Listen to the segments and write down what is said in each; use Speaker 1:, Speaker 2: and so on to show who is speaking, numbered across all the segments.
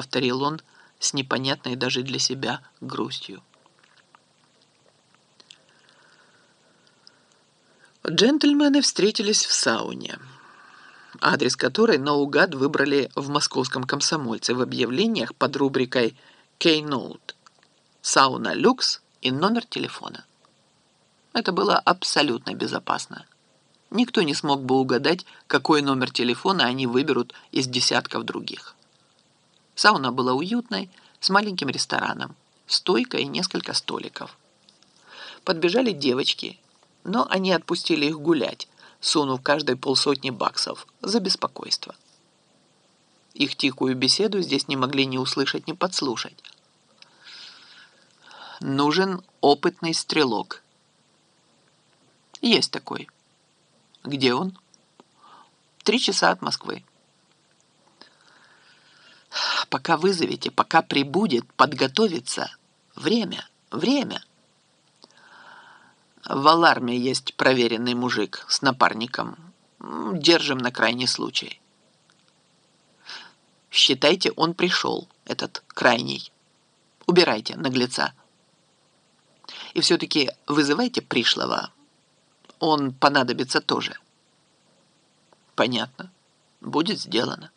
Speaker 1: повторил он с непонятной даже для себя грустью. Джентльмены встретились в сауне, адрес которой наугад выбрали в московском комсомольце в объявлениях под рубрикой «Кейноут» «Сауна люкс» и номер телефона. Это было абсолютно безопасно. Никто не смог бы угадать, какой номер телефона они выберут из десятков других. Сауна была уютной, с маленьким рестораном, стойкой и несколько столиков. Подбежали девочки, но они отпустили их гулять, сунув каждой полсотни баксов за беспокойство. Их тихую беседу здесь не могли ни услышать, ни подслушать. Нужен опытный стрелок. Есть такой. Где он? Три часа от Москвы. Пока вызовете, пока прибудет, подготовиться. Время, время. В аларме есть проверенный мужик с напарником. Держим на крайний случай. Считайте, он пришел, этот крайний. Убирайте наглеца. И все-таки вызывайте пришлого. Он понадобится тоже. Понятно. Будет сделано.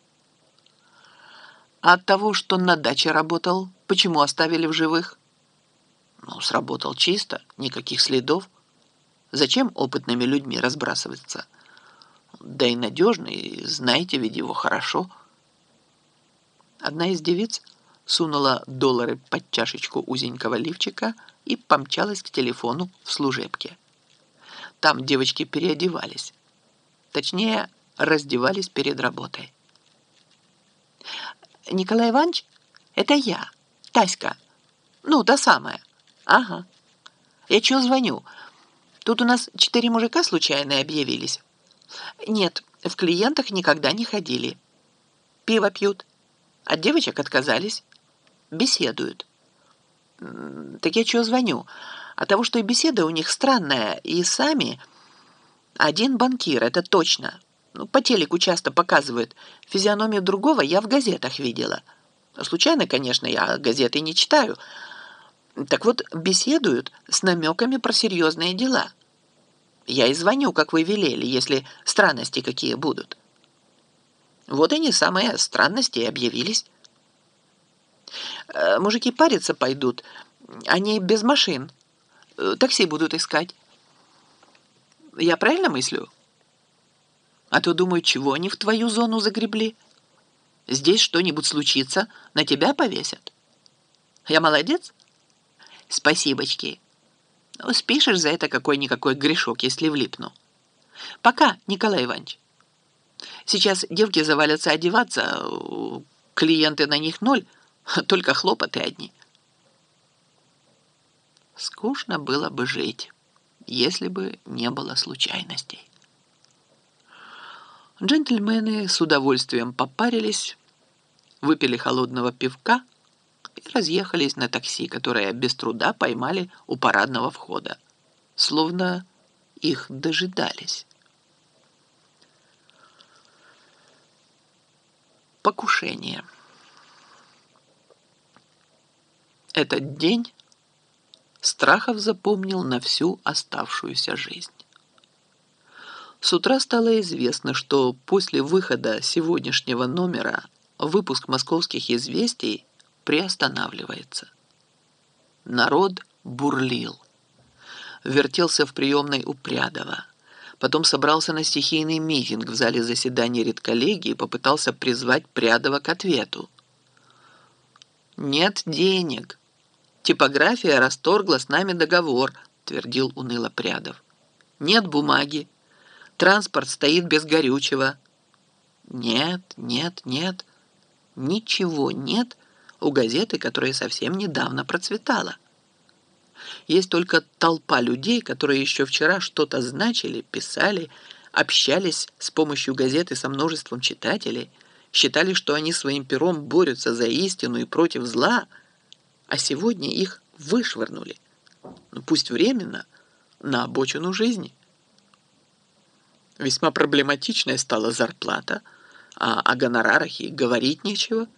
Speaker 1: А от того, что на даче работал, почему оставили в живых? Ну, сработал чисто, никаких следов. Зачем опытными людьми разбрасываться? Да и надежный, знаете ведь его хорошо. Одна из девиц сунула доллары под чашечку узенького лифчика и помчалась к телефону в служебке. Там девочки переодевались. Точнее, раздевались перед работой. Николай Иванович, это я, Таська. Ну, та самая. Ага. Я чего звоню? Тут у нас четыре мужика случайно объявились. Нет, в клиентах никогда не ходили. Пиво пьют. От девочек отказались. Беседуют. Так я чего звоню? От того, что и беседа у них странная, и сами... Один банкир, это точно. Ну, по телеку часто показывают. Физиономию другого я в газетах видела. Случайно, конечно, я газеты не читаю. Так вот, беседуют с намеками про серьезные дела. Я и звоню, как вы велели, если странности какие будут. Вот они, самые странности, и объявились. Э, мужики париться пойдут. Они без машин. Э, такси будут искать. Я правильно мыслю? А то думаю, чего они в твою зону загребли? Здесь что-нибудь случится, на тебя повесят. Я молодец? Спасибочки. Ну, спишешь за это какой-никакой грешок, если влипну. Пока, Николай Иванович. Сейчас девки завалятся одеваться, клиенты на них ноль, только хлопоты одни. Скучно было бы жить, если бы не было случайностей. Джентльмены с удовольствием попарились, выпили холодного пивка и разъехались на такси, которое без труда поймали у парадного входа, словно их дожидались. Покушение. Этот день Страхов запомнил на всю оставшуюся жизнь. С утра стало известно, что после выхода сегодняшнего номера выпуск московских известий приостанавливается. Народ бурлил. Вертелся в приемной у Прядова. Потом собрался на стихийный митинг в зале заседаний редколлегии и попытался призвать Прядова к ответу. «Нет денег. Типография расторгла с нами договор», твердил уныло Прядов. «Нет бумаги. Транспорт стоит без горючего. Нет, нет, нет. Ничего нет у газеты, которая совсем недавно процветала. Есть только толпа людей, которые еще вчера что-то значили, писали, общались с помощью газеты со множеством читателей, считали, что они своим пером борются за истину и против зла, а сегодня их вышвырнули, ну пусть временно, на обочину жизни. Весьма проблематичная стала зарплата, а о гонорарах и говорить нечего –